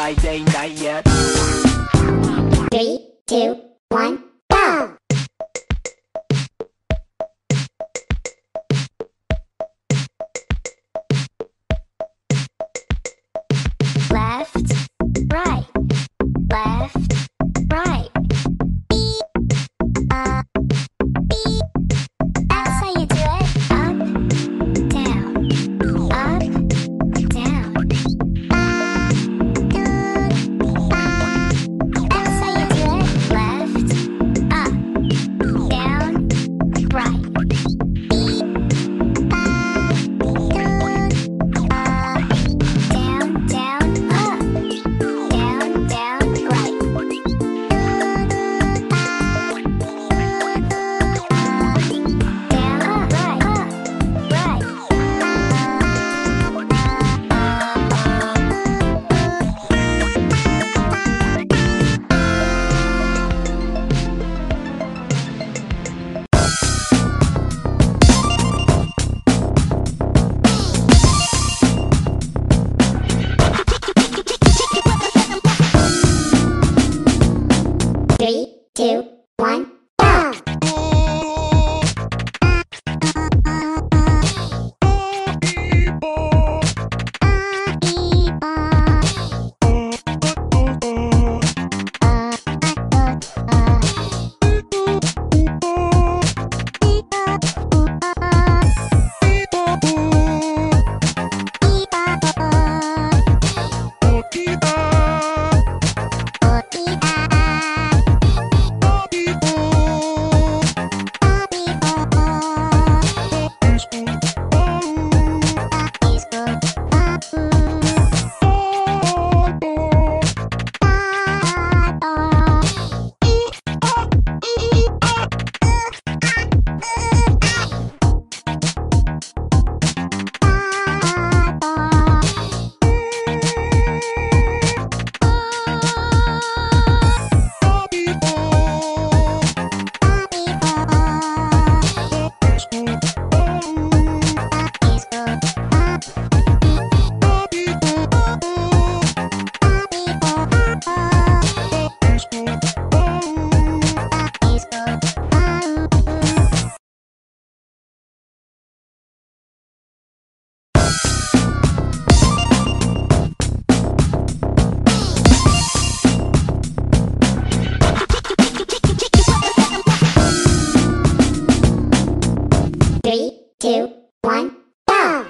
Friday night yet. Three, two, one, two, one, go!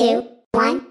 Two, one.